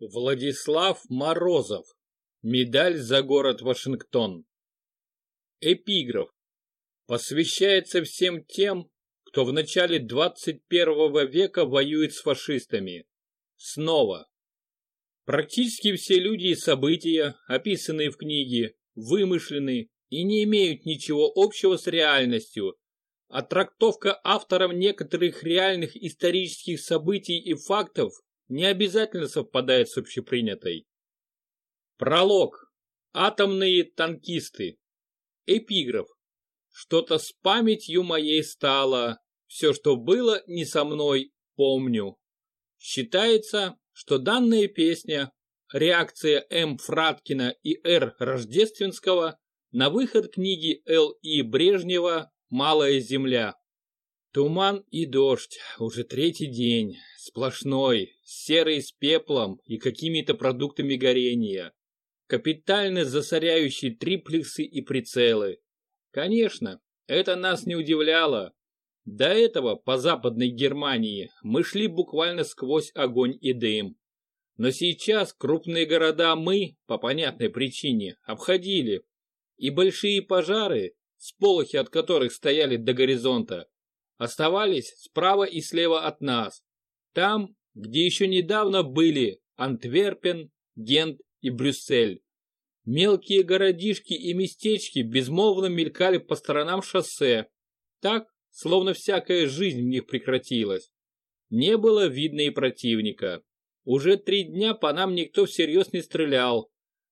Владислав Морозов. Медаль за город Вашингтон. Эпиграф. Посвящается всем тем, кто в начале 21 века воюет с фашистами. Снова. Практически все люди и события, описанные в книге, вымышлены и не имеют ничего общего с реальностью, а трактовка автором некоторых реальных исторических событий и фактов не обязательно совпадает с общепринятой. Пролог. Атомные танкисты. Эпиграф. Что-то с памятью моей стало. Все, что было не со мной, помню. Считается, что данная песня – реакция М. Фраткина и Р. Рождественского на выход книги Л. И. Брежнева «Малая земля». Туман и дождь, уже третий день, сплошной, серый с пеплом и какими-то продуктами горения. Капитально засоряющие триплексы и прицелы. Конечно, это нас не удивляло. До этого по западной Германии мы шли буквально сквозь огонь и дым. Но сейчас крупные города мы, по понятной причине, обходили. И большие пожары, сполохи от которых стояли до горизонта, оставались справа и слева от нас. Там, где еще недавно были Антверпен, Гент и Брюссель. Мелкие городишки и местечки безмолвно мелькали по сторонам шоссе, так, словно всякая жизнь в них прекратилась. Не было видно и противника. Уже три дня по нам никто всерьез не стрелял,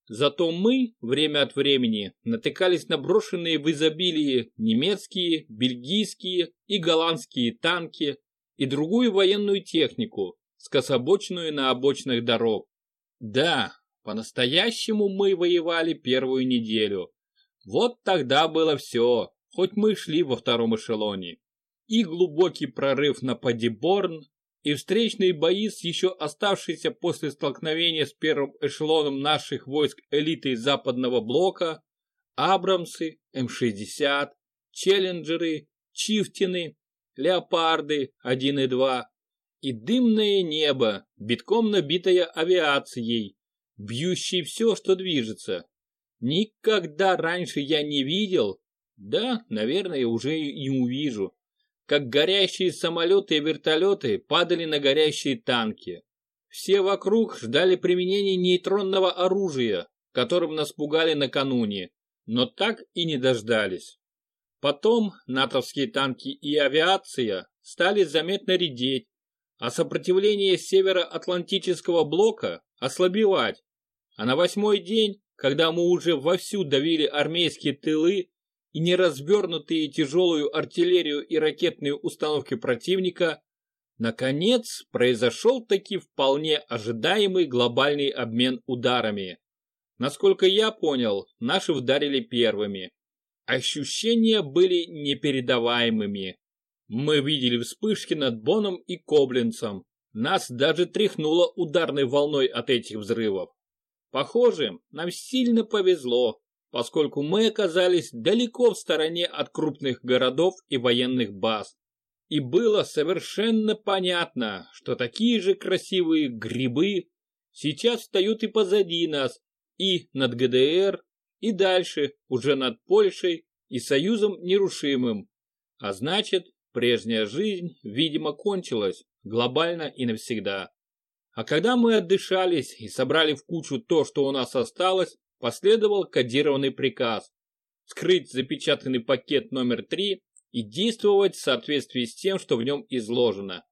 Зато мы, время от времени, натыкались на брошенные в изобилии немецкие, бельгийские и голландские танки и другую военную технику, скособоченную на обочинах дорог. Да, по-настоящему мы воевали первую неделю. Вот тогда было все, хоть мы шли во втором эшелоне. И глубокий прорыв на Падиборн, и встречные бои с еще оставшейся после столкновения с первым эшелоном наших войск элитой западного блока, Абрамсы, М-60, Челленджеры, Чифтины, Леопарды 1 и 2 и дымное небо, битком набитое авиацией, бьющей все, что движется. Никогда раньше я не видел, да, наверное, уже и увижу, как горящие самолеты и вертолеты падали на горящие танки. Все вокруг ждали применения нейтронного оружия, которым нас пугали накануне, но так и не дождались. Потом натовские танки и авиация стали заметно редеть, а сопротивление Североатлантического блока ослабевать. А на восьмой день, когда мы уже вовсю давили армейские тылы и неразвернутые тяжелую артиллерию и ракетные установки противника, наконец произошел таки вполне ожидаемый глобальный обмен ударами. Насколько я понял, наши вдарили первыми. Ощущения были непередаваемыми. Мы видели вспышки над Боном и Коблинцем. Нас даже тряхнуло ударной волной от этих взрывов. Похоже, нам сильно повезло, поскольку мы оказались далеко в стороне от крупных городов и военных баз. И было совершенно понятно, что такие же красивые грибы сейчас встают и позади нас, и над ГДР, и дальше, уже над Польшей и Союзом Нерушимым. А значит, прежняя жизнь, видимо, кончилась глобально и навсегда. А когда мы отдышались и собрали в кучу то, что у нас осталось, последовал кодированный приказ скрыть запечатанный пакет номер 3 и действовать в соответствии с тем, что в нем изложено.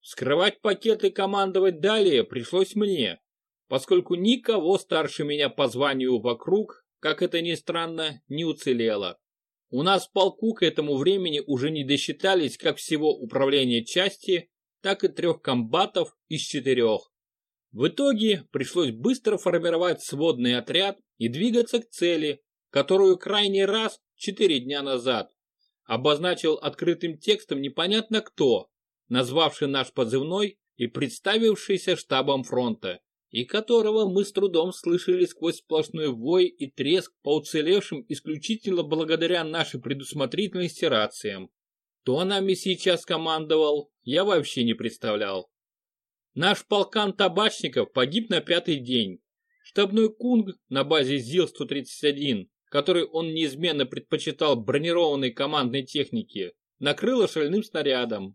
Скрывать пакет и командовать далее пришлось мне, поскольку никого старше меня по званию вокруг, как это ни странно, не уцелело. У нас в полку к этому времени уже не досчитались как всего управления части, так и трех комбатов из четырех. В итоге пришлось быстро формировать сводный отряд и двигаться к цели, которую крайний раз, четыре дня назад, обозначил открытым текстом непонятно кто, назвавший наш позывной и представившийся штабом фронта, и которого мы с трудом слышали сквозь сплошной вой и треск по уцелевшим исключительно благодаря нашей предусмотрительности рациям. Кто нами сейчас командовал, я вообще не представлял. Наш полкан табачников погиб на пятый день. Штабной кунг на базе ЗИЛ-131, который он неизменно предпочитал бронированной командной технике, накрыло шальным снарядом.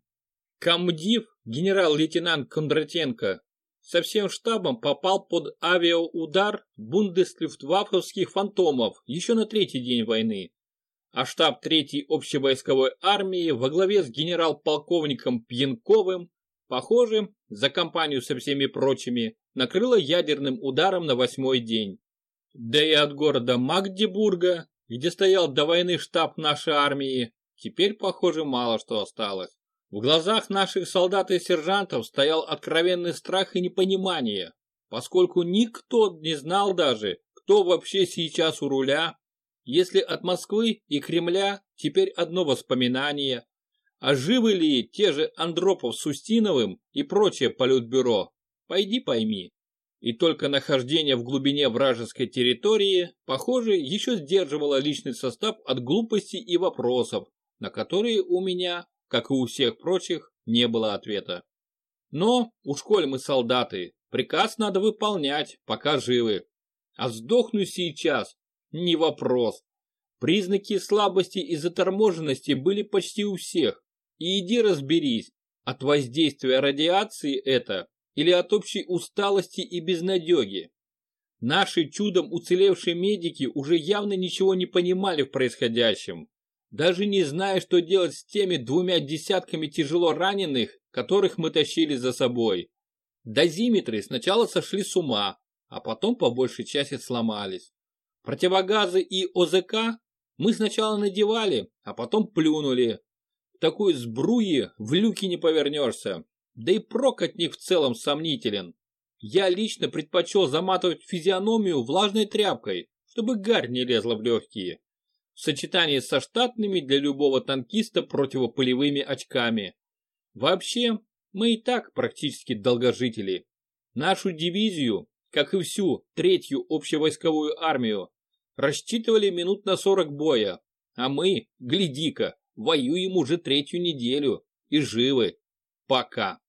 Комдив, генерал-лейтенант Кондратенко, со всем штабом попал под авиаудар бундеслюфтваффовских фантомов еще на третий день войны. А штаб третьей общевойсковой армии во главе с генерал-полковником Пьянковым Похоже, за компанию со всеми прочими накрыло ядерным ударом на восьмой день. Да и от города Магдебурга, где стоял до войны штаб нашей армии, теперь, похоже, мало что осталось. В глазах наших солдат и сержантов стоял откровенный страх и непонимание, поскольку никто не знал даже, кто вообще сейчас у руля, если от Москвы и Кремля теперь одно воспоминание, а живы ли те же Андропов с Устиновым и прочее политбюро? Пойди пойми. И только нахождение в глубине вражеской территории, похоже, еще сдерживало личный состав от глупостей и вопросов, на которые у меня, как и у всех прочих, не было ответа. Но, уж коль мы солдаты, приказ надо выполнять, пока живы. А сдохну сейчас, не вопрос. Признаки слабости и заторможенности были почти у всех. И иди разберись, от воздействия радиации это или от общей усталости и безнадеги. Наши чудом уцелевшие медики уже явно ничего не понимали в происходящем, даже не зная, что делать с теми двумя десятками тяжело раненых, которых мы тащили за собой. Дозиметры сначала сошли с ума, а потом по большей части сломались. Противогазы и ОЗК мы сначала надевали, а потом плюнули, такой сбруи в люке не повернешься. Да и прок от них в целом сомнителен. Я лично предпочел заматывать физиономию влажной тряпкой, чтобы гарь не лезла в легкие. В сочетании со штатными для любого танкиста противопылевыми очками. Вообще, мы и так практически долгожители. Нашу дивизию, как и всю третью общевойсковую армию, рассчитывали минут на 40 боя, а мы, гляди-ка, Воюем уже третью неделю и живы. Пока.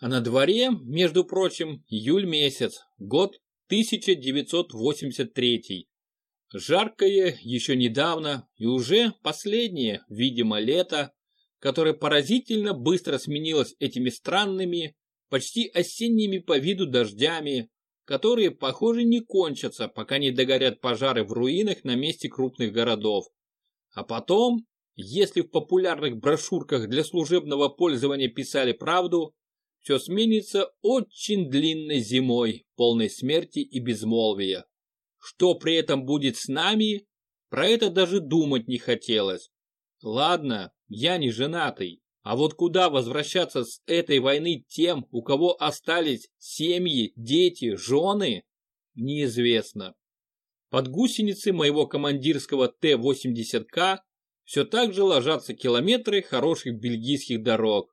А на дворе, между прочим, июль месяц, год 1983. Жаркое еще недавно и уже последнее, видимо, лето, которое поразительно быстро сменилось этими странными, почти осенними по виду дождями, которые, похоже, не кончатся, пока не догорят пожары в руинах на месте крупных городов. А потом если в популярных брошюрках для служебного пользования писали правду, все сменится очень длинной зимой, полной смерти и безмолвия. Что при этом будет с нами, про это даже думать не хотелось. Ладно, я не женатый, а вот куда возвращаться с этой войны тем, у кого остались семьи, дети, жены, неизвестно. Под гусеницы моего командирского Т-80К все так же ложатся километры хороших бельгийских дорог.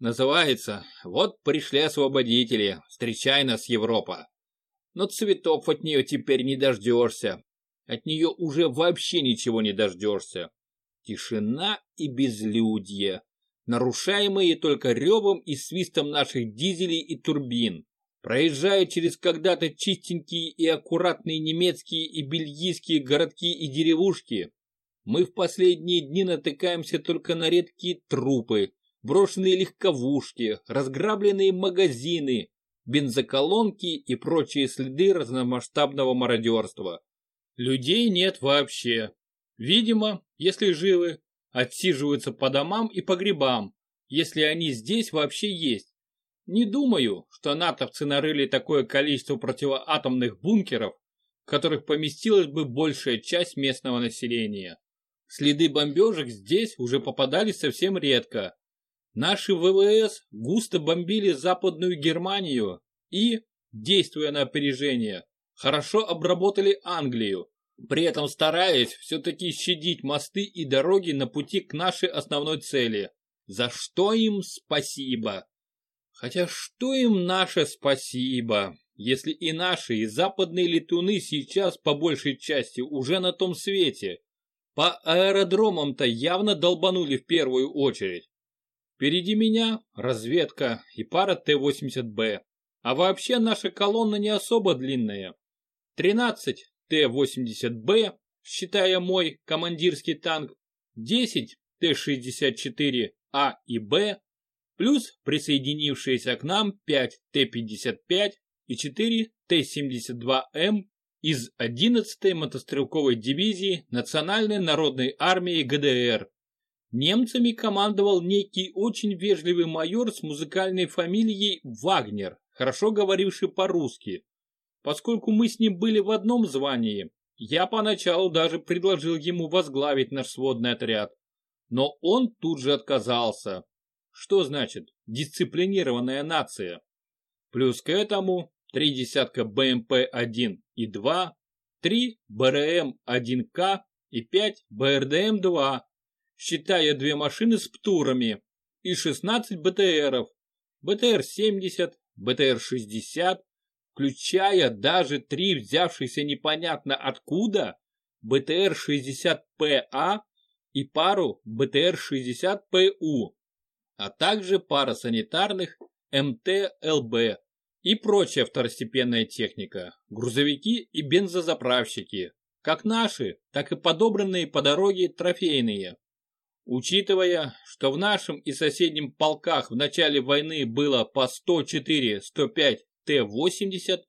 Называется «Вот пришли освободители, встречай нас, Европа». Но цветов от нее теперь не дождешься. От нее уже вообще ничего не дождешься. Тишина и безлюдье, нарушаемые только ревом и свистом наших дизелей и турбин. Проезжая через когда-то чистенькие и аккуратные немецкие и бельгийские городки и деревушки, мы в последние дни натыкаемся только на редкие трупы, брошенные легковушки, разграбленные магазины, бензоколонки и прочие следы разномасштабного мародерства. Людей нет вообще. Видимо, если живы, отсиживаются по домам и погребам, если они здесь вообще есть. Не думаю, что натовцы нарыли такое количество противоатомных бункеров, в которых поместилась бы большая часть местного населения. Следы бомбежек здесь уже попадались совсем редко. Наши ВВС густо бомбили Западную Германию и, действуя на опережение, хорошо обработали Англию, при этом стараясь все-таки щадить мосты и дороги на пути к нашей основной цели. За что им спасибо? Хотя что им наше спасибо, если и наши, и западные летуны сейчас по большей части уже на том свете? По аэродромам-то явно долбанули в первую очередь. Впереди меня разведка и пара Т-80Б. А вообще наша колонна не особо длинная. 13 Т-80Б, считая мой командирский танк, 10 Т-64А и Б, плюс присоединившиеся к нам 5 Т-55 и 4 Т-72М из 11-й мотострелковой дивизии Национальной народной армии ГДР. Немцами командовал некий очень вежливый майор с музыкальной фамилией Вагнер, хорошо говоривший по-русски. Поскольку мы с ним были в одном звании, я поначалу даже предложил ему возглавить наш сводный отряд. Но он тут же отказался. Что значит дисциплинированная нация? Плюс к этому три десятка БМП-1 и 2, три БРМ-1К и пять БРДМ-2, считая две машины с птурами, и 16 БТРов, БТР-70, БТР-60, включая даже три взявшиеся непонятно откуда БТР-60ПА и пару БТР-60ПУ, а также пара санитарных МТ-ЛБ и прочая второстепенная техника, грузовики и бензозаправщики, как наши, так и подобранные по дороге трофейные. Учитывая, что в нашем и соседнем полках в начале войны было по 104-105 Т-80,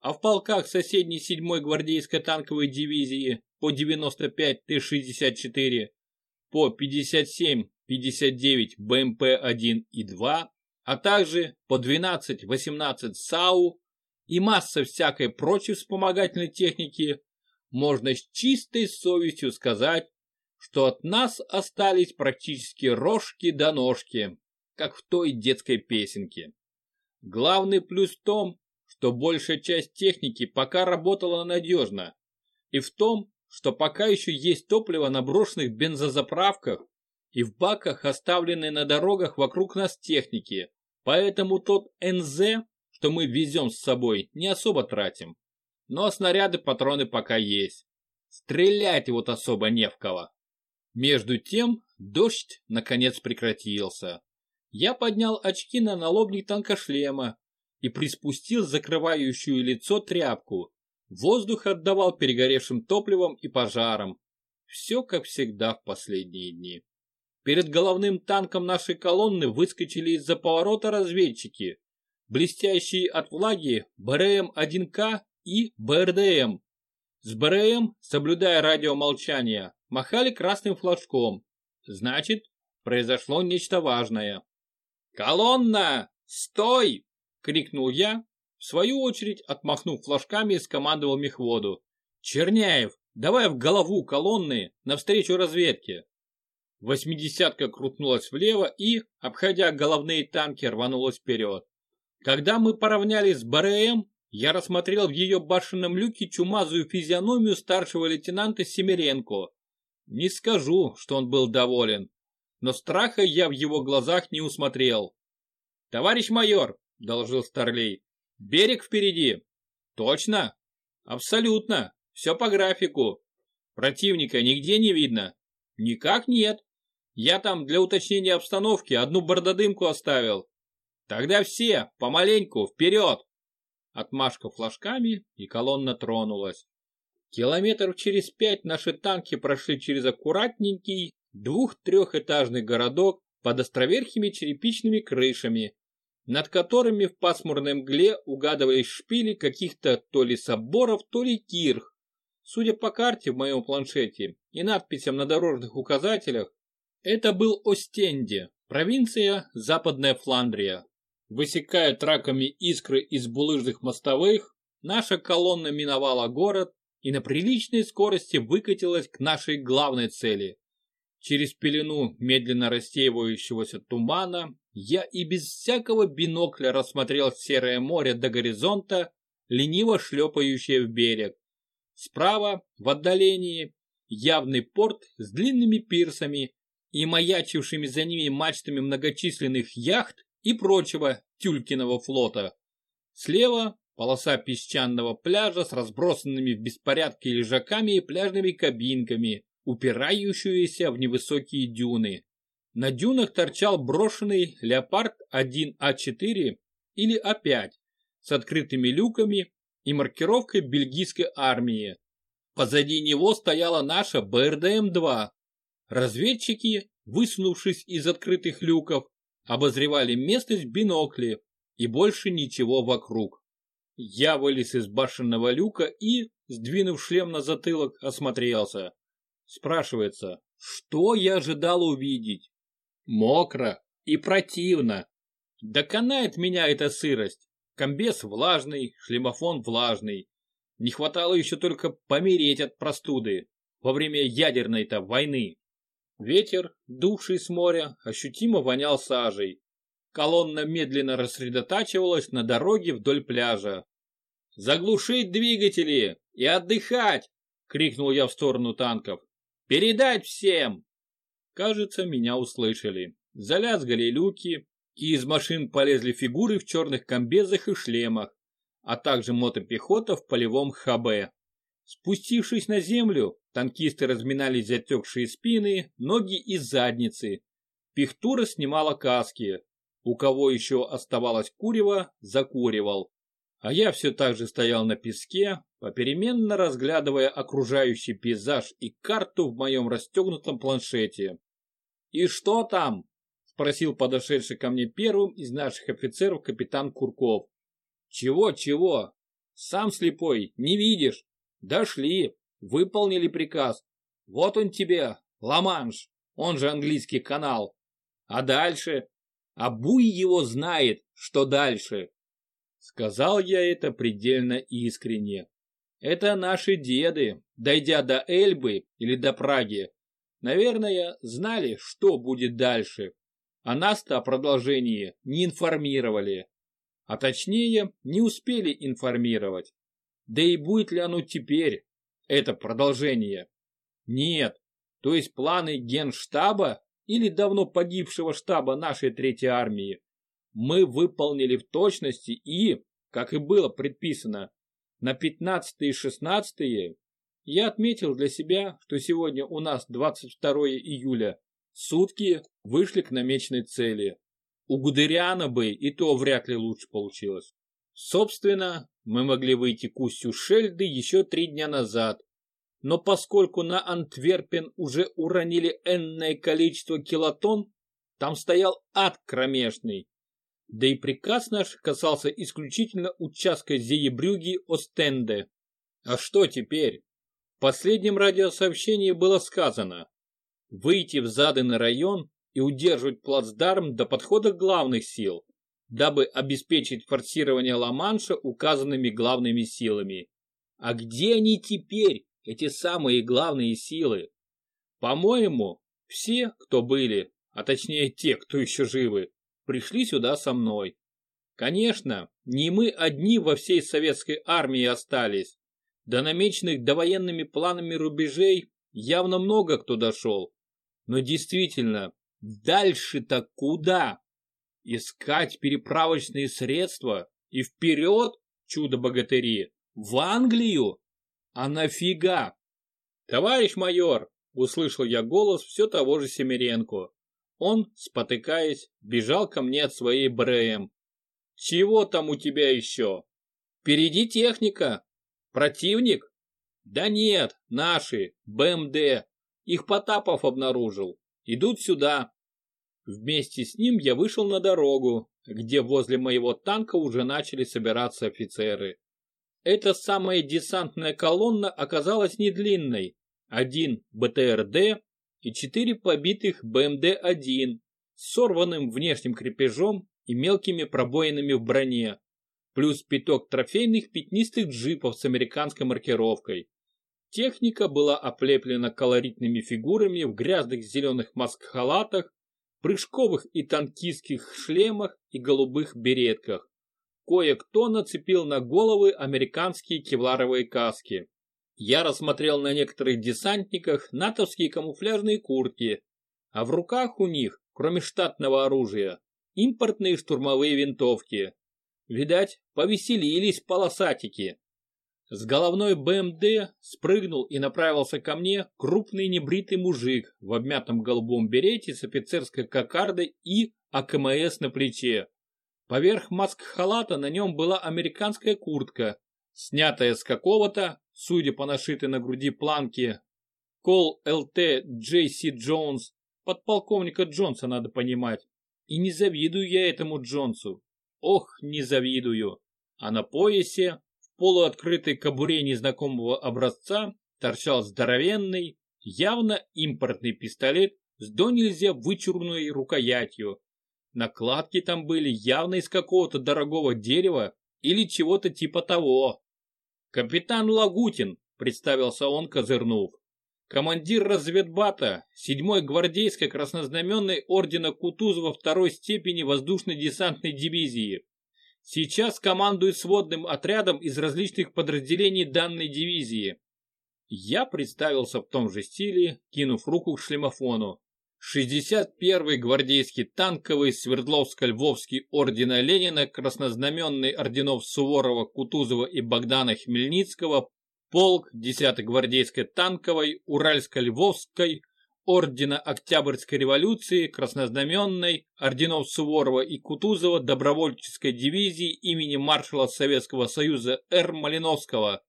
а в полках соседней 7-й гвардейской танковой дивизии по 95 Т-64, по 57-59 БМП-1 и 2, а также по 12-18 САУ и масса всякой прочей вспомогательной техники, можно с чистой совестью сказать, что от нас остались практически рожки до ножки, как в той детской песенке. Главный плюс в том, что большая часть техники пока работала надежно, и в том, что пока еще есть топливо на брошенных бензозаправках и в баках, оставленные на дорогах вокруг нас техники, Поэтому тот НЗ, что мы везем с собой, не особо тратим. Но снаряды, патроны пока есть. Стрелять вот особо не в кого. Между тем, дождь наконец прекратился. Я поднял очки на налобник танкошлема и приспустил закрывающую лицо тряпку. Воздух отдавал перегоревшим топливом и пожаром. Все как всегда в последние дни. Перед головным танком нашей колонны выскочили из-за поворота разведчики, блестящие от влаги БРМ-1К и БРДМ. С БРМ, соблюдая радиомолчание, махали красным флажком. Значит, произошло нечто важное. «Колонна! Стой!» — крикнул я, в свою очередь отмахнув флажками и скомандовал мехводу. «Черняев, давай в голову колонны навстречу разведке!» Восьмидесятка крутнулась влево и, обходя головные танки, рванулась вперед. Когда мы поравнялись с БРМ, я рассмотрел в ее башенном люке чумазую физиономию старшего лейтенанта Семеренко. Не скажу, что он был доволен, но страха я в его глазах не усмотрел. «Товарищ майор», — доложил Старлей, — «берег впереди». «Точно?» «Абсолютно. Все по графику. Противника нигде не видно?» «Никак нет. Я там для уточнения обстановки одну бордодымку оставил. Тогда все, помаленьку, вперед!» Отмашка флажками, и колонна тронулась. Километров через пять наши танки прошли через аккуратненький двух-трехэтажный городок под островерхими черепичными крышами, над которыми в пасмурной мгле угадывались шпили каких-то то ли соборов, то ли кирх. Судя по карте в моем планшете и надписям на дорожных указателях, это был Остенде, провинция Западная Фландрия. Высекая траками искры из булыжных мостовых, наша колонна миновала город и на приличной скорости выкатилась к нашей главной цели. Через пелену медленно рассеивающегося тумана я и без всякого бинокля рассмотрел серое море до горизонта, лениво шлепающее в берег. Справа, в отдалении, явный порт с длинными пирсами и маячившими за ними мачтами многочисленных яхт и прочего тюлькиного флота. Слева полоса песчаного пляжа с разбросанными в беспорядке лежаками и пляжными кабинками, упирающиеся в невысокие дюны. На дюнах торчал брошенный Леопард 1А4 или А5 с открытыми люками и маркировкой бельгийской армии. Позади него стояла наша БРДМ-2. Разведчики, высунувшись из открытых люков, обозревали местность в бинокле и больше ничего вокруг. Я вылез из башенного люка и, сдвинув шлем на затылок, осмотрелся. Спрашивается, что я ожидал увидеть? Мокро и противно. Доконает меня эта сырость. Комбез влажный, шлемофон влажный. Не хватало еще только помереть от простуды во время ядерной-то войны. Ветер, дувший с моря, ощутимо вонял сажей. Колонна медленно рассредотачивалась на дороге вдоль пляжа. «Заглушить двигатели и отдыхать!» — крикнул я в сторону танков. «Передать всем!» Кажется, меня услышали. Залязгали люки, и из машин полезли фигуры в черных комбезах и шлемах, а также мотопехота в полевом ХБ. Спустившись на землю, Танкисты разминали затекшие спины, ноги и задницы. Пихтура снимала каски. У кого еще оставалось курево, закуривал. А я все так же стоял на песке, попеременно разглядывая окружающий пейзаж и карту в моем расстегнутом планшете. «И что там?» – спросил подошедший ко мне первым из наших офицеров капитан Курков. «Чего-чего? Сам слепой, не видишь? Дошли!» Выполнили приказ. Вот он тебе, Ла-Манш, он же английский канал. А дальше? А Буй его знает, что дальше. Сказал я это предельно искренне. Это наши деды, дойдя до Эльбы или до Праги, наверное, знали, что будет дальше. А нас-то о продолжении не информировали. А точнее, не успели информировать. Да и будет ли оно теперь, это продолжение. Нет, то есть планы генштаба или давно погибшего штаба нашей Третьей армии мы выполнили в точности и, как и было предписано, на 15 и 16 я отметил для себя, что сегодня у нас 22 июля, сутки вышли к намеченной цели. У Гудериана бы и то вряд ли лучше получилось. Собственно, мы могли выйти к устью Шельды еще три дня назад, но поскольку на Антверпен уже уронили энное количество килотонн, там стоял ад кромешный. Да и приказ наш касался исключительно участка Зеебрюги-Остенде. А что теперь? В последнем радиосообщении было сказано выйти в заданный район и удерживать плацдарм до подхода главных сил, дабы обеспечить форсирование Ла-Манша указанными главными силами. А где они теперь, эти самые главные силы? По-моему, все, кто были, а точнее те, кто еще живы, пришли сюда со мной. Конечно, не мы одни во всей советской армии остались. До намеченных довоенными планами рубежей явно много кто дошел. Но действительно, дальше-то куда? Искать переправочные средства и вперед, чудо-богатыри, в Англию? А нафига? Товарищ майор, услышал я голос все того же Семеренко. Он, спотыкаясь, бежал ко мне от своей БРМ. Чего там у тебя еще? Впереди техника. Противник? Да нет, наши, БМД. Их Потапов обнаружил. Идут сюда. Вместе с ним я вышел на дорогу, где возле моего танка уже начали собираться офицеры. Эта самая десантная колонна оказалась не длинной. Один БТРД и четыре побитых БМД-1 с сорванным внешним крепежом и мелкими пробоинами в броне, плюс пяток трофейных пятнистых джипов с американской маркировкой. Техника была оплеплена колоритными фигурами в грязных зеленых маск-халатах, прыжковых и танкистских шлемах и голубых беретках. Кое-кто нацепил на головы американские кевларовые каски. Я рассмотрел на некоторых десантниках натовские камуфляжные куртки, а в руках у них, кроме штатного оружия, импортные штурмовые винтовки. Видать, повеселились полосатики. С головной БМД спрыгнул и направился ко мне крупный небритый мужик в обмятом голубом берете с офицерской кокардой и АКМС на плече. Поверх маск-халата на нем была американская куртка, снятая с какого-то, судя по нашитой на груди планке, Кол ЛТ Джейси Джонс, подполковника Джонса надо понимать. И не завидую я этому Джонсу. Ох, не завидую. А на поясе полуоткрытой кобуре незнакомого образца торчал здоровенный, явно импортный пистолет с до нельзя вычурной рукоятью. Накладки там были явно из какого-то дорогого дерева или чего-то типа того. «Капитан Лагутин», — представился он, козырнув. «Командир разведбата 7-й гвардейской краснознаменной ордена Кутузова второй степени воздушной десантной дивизии. Сейчас командую сводным отрядом из различных подразделений данной дивизии. Я представился в том же стиле, кинув руку к шлемофону. 61-й гвардейский танковый Свердловско-Львовский ордена Ленина, краснознаменный орденов Суворова, Кутузова и Богдана Хмельницкого, полк 10-й гвардейской танковой, Уральско-Львовской, ордена Октябрьской революции, краснознаменной, орденов Суворова и Кутузова добровольческой дивизии имени маршала Советского Союза Р. Малиновского,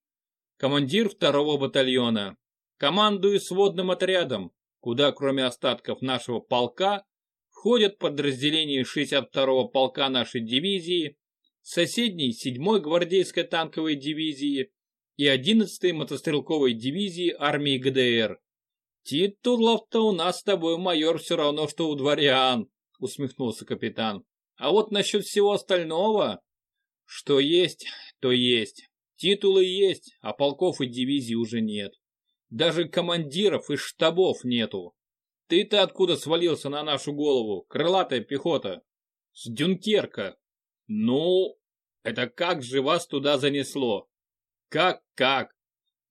командир второго батальона. Командую сводным отрядом, куда кроме остатков нашего полка входят подразделения 62-го полка нашей дивизии, соседней 7-й гвардейской танковой дивизии и 11-й мотострелковой дивизии армии ГДР. «Титулов-то у нас с тобой, майор, все равно, что у дворян», — усмехнулся капитан. «А вот насчет всего остального...» «Что есть, то есть. Титулы есть, а полков и дивизий уже нет. Даже командиров и штабов нету. Ты-то откуда свалился на нашу голову, крылатая пехота?» «С Дюнкерка». «Ну, это как же вас туда занесло?» «Как-как?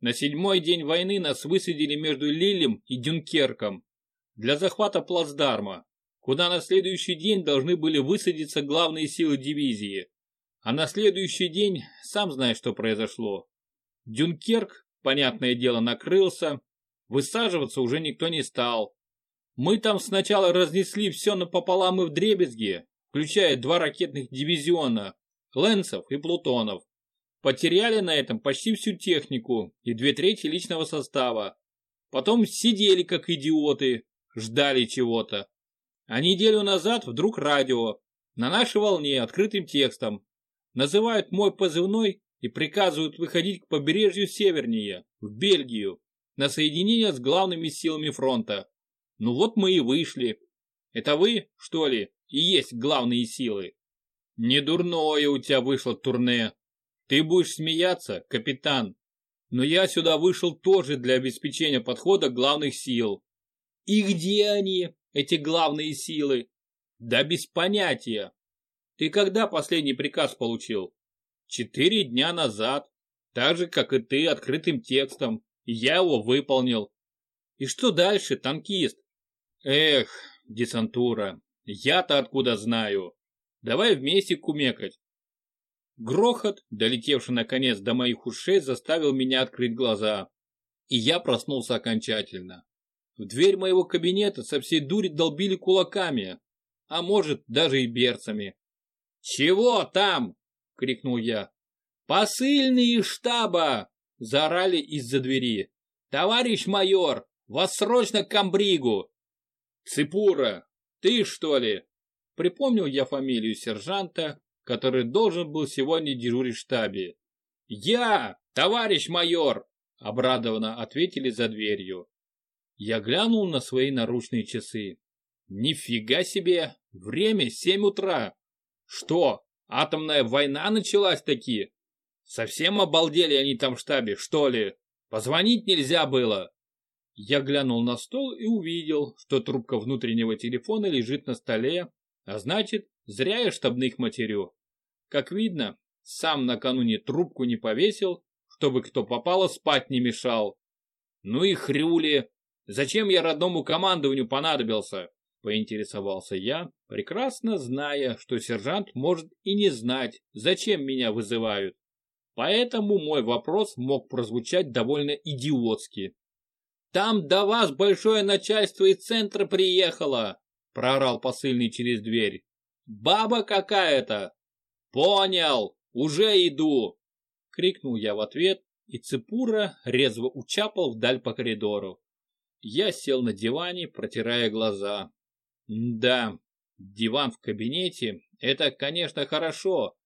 На седьмой день войны нас высадили между Лилем и Дюнкерком для захвата плацдарма, куда на следующий день должны были высадиться главные силы дивизии. А на следующий день сам знаешь, что произошло. Дюнкерк, понятное дело, накрылся, высаживаться уже никто не стал. Мы там сначала разнесли все напополам и вдребезги, включая два ракетных дивизиона, Лэнсов и Плутонов. Потеряли на этом почти всю технику и две трети личного состава. Потом сидели как идиоты, ждали чего-то. А неделю назад вдруг радио, на нашей волне открытым текстом, называют мой позывной и приказывают выходить к побережью севернее, в Бельгию, на соединение с главными силами фронта. Ну вот мы и вышли. Это вы, что ли, и есть главные силы? Не дурное у тебя вышло турне, ты будешь смеяться, капитан, но я сюда вышел тоже для обеспечения подхода главных сил. И где они, эти главные силы? Да без понятия. Ты когда последний приказ получил? Четыре дня назад. Так же, как и ты, открытым текстом. Я его выполнил. И что дальше, танкист? Эх, десантура, я-то откуда знаю. Давай вместе кумекать. Грохот, долетевший наконец до моих ушей, заставил меня открыть глаза. И я проснулся окончательно. В дверь моего кабинета со всей дури долбили кулаками, а может даже и берцами. «Чего там?» — крикнул я. «Посыльные штаба!» — заорали из-за двери. «Товарищ майор, вас срочно к комбригу!» «Цепура, ты что ли?» Припомнил я фамилию сержанта, который должен был сегодня дежурить в штабе. «Я, товарищ майор!» – обрадованно ответили за дверью. Я глянул на свои наручные часы. «Нифига себе! Время семь утра! Что, атомная война началась таки? Совсем обалдели они там в штабе, что ли? Позвонить нельзя было!» Я глянул на стол и увидел, что трубка внутреннего телефона лежит на столе, а значит, зря я штабных матерю. Как видно, сам накануне трубку не повесил, чтобы кто попало спать не мешал. Ну и хрюли, зачем я родному командованию понадобился? Поинтересовался я, прекрасно зная, что сержант может и не знать, зачем меня вызывают. Поэтому мой вопрос мог прозвучать довольно идиотски. «Там до вас большое начальство из центра приехало!» – проорал посыльный через дверь. «Баба какая-то!» «Понял! Уже иду!» – крикнул я в ответ, и Цепура резво учапал вдаль по коридору. Я сел на диване, протирая глаза. Да, диван в кабинете – это, конечно, хорошо,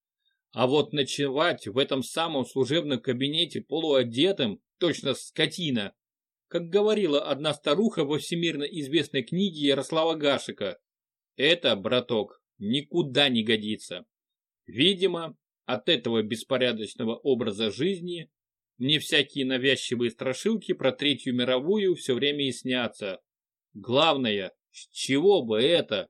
а вот ночевать в этом самом служебном кабинете полуодетым, точно скотина, как говорила одна старуха во всемирно известной книге Ярослава Гашика, это, браток, никуда не годится. Видимо, от этого беспорядочного образа жизни мне всякие навязчивые страшилки про Третью мировую все время и снятся. Главное, с чего бы это?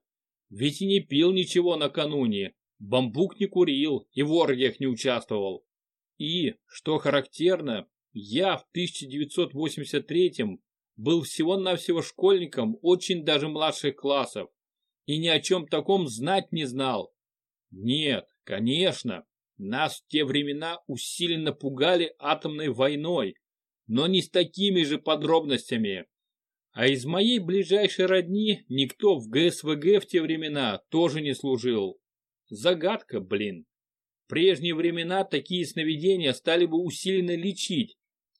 Ведь и не пил ничего накануне, Бамбук не курил и в оргиях не участвовал. И, что характерно, я в 1983 был всего-навсего школьником очень даже младших классов и ни о чем таком знать не знал. Нет, конечно, нас в те времена усиленно пугали атомной войной, но не с такими же подробностями. А из моей ближайшей родни никто в ГСВГ в те времена тоже не служил. Загадка, блин. В прежние времена такие сновидения стали бы усиленно лечить,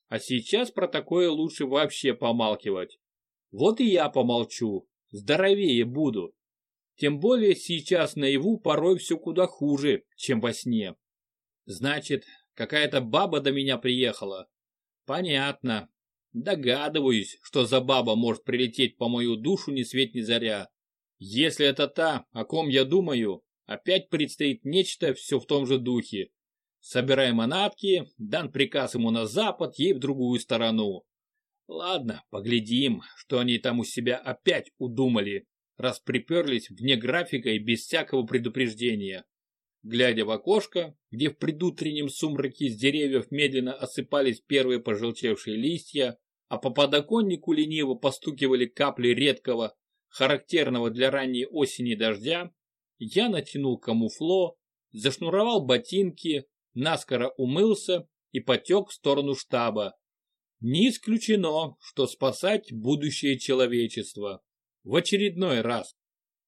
а сейчас про такое лучше вообще помалкивать. Вот и я помолчу, здоровее буду. Тем более сейчас наяву порой все куда хуже, чем во сне. Значит, какая-то баба до меня приехала. Понятно. Догадываюсь, что за баба может прилететь по мою душу ни свет ни заря. Если это та, о ком я думаю, Опять предстоит нечто все в том же духе. Собираем манатки, дан приказ ему на запад, ей в другую сторону. Ладно, поглядим, что они там у себя опять удумали, раз приперлись вне графика и без всякого предупреждения. Глядя в окошко, где в предутреннем сумраке с деревьев медленно осыпались первые пожелчевшие листья, а по подоконнику лениво постукивали капли редкого, характерного для ранней осени дождя, я натянул камуфло, зашнуровал ботинки, наскоро умылся и потек в сторону штаба. Не исключено, что спасать будущее человечество. В очередной раз.